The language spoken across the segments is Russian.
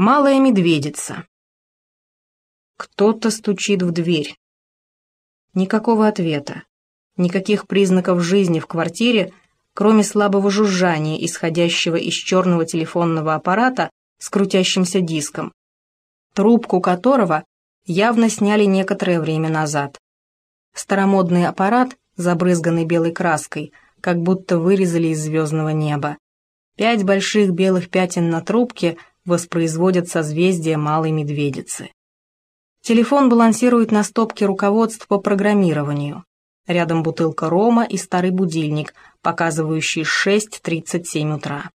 Малая медведица. Кто-то стучит в дверь. Никакого ответа. Никаких признаков жизни в квартире, кроме слабого жужжания, исходящего из черного телефонного аппарата с крутящимся диском, трубку которого явно сняли некоторое время назад. Старомодный аппарат, забрызганный белой краской, как будто вырезали из звездного неба. Пять больших белых пятен на трубке – воспроизводят созвездие Малой Медведицы. Телефон балансирует на стопке руководств по программированию. Рядом бутылка рома и старый будильник, показывающий 6.37 утра.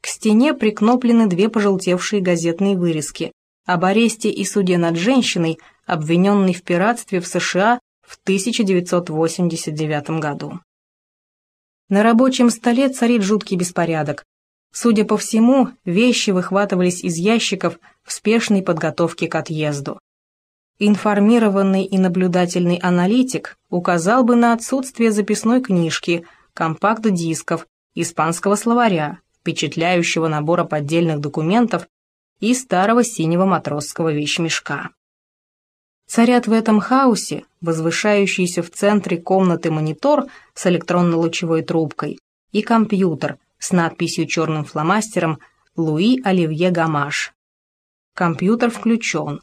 К стене прикноплены две пожелтевшие газетные вырезки об аресте и суде над женщиной, обвиненной в пиратстве в США в 1989 году. На рабочем столе царит жуткий беспорядок. Судя по всему, вещи выхватывались из ящиков в спешной подготовке к отъезду. Информированный и наблюдательный аналитик указал бы на отсутствие записной книжки, компакт-дисков, испанского словаря, впечатляющего набора поддельных документов и старого синего матросского вещмешка. Царят в этом хаосе возвышающийся в центре комнаты монитор с электронно-лучевой трубкой и компьютер, с надписью черным фломастером «Луи Оливье Гамаш». Компьютер включен.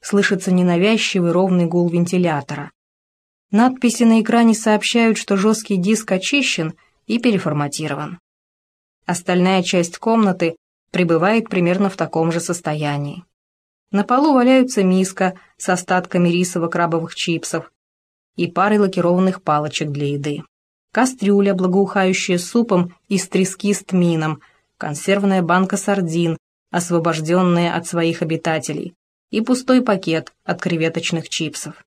Слышится ненавязчивый ровный гул вентилятора. Надписи на экране сообщают, что жесткий диск очищен и переформатирован. Остальная часть комнаты пребывает примерно в таком же состоянии. На полу валяются миска с остатками рисово-крабовых чипсов и парой лакированных палочек для еды кастрюля, благоухающая супом из трески с тмином, консервная банка сардин, освобожденная от своих обитателей, и пустой пакет от креветочных чипсов.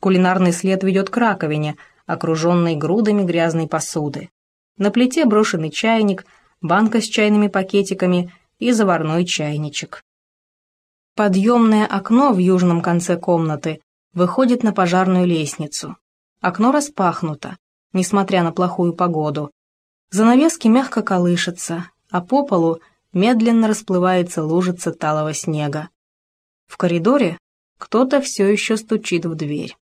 Кулинарный след ведет к раковине, окруженной грудами грязной посуды. На плите брошенный чайник, банка с чайными пакетиками и заварной чайничек. Подъемное окно в южном конце комнаты выходит на пожарную лестницу. Окно распахнуто, несмотря на плохую погоду. Занавески мягко колышутся, а по полу медленно расплывается лужица талого снега. В коридоре кто-то все еще стучит в дверь.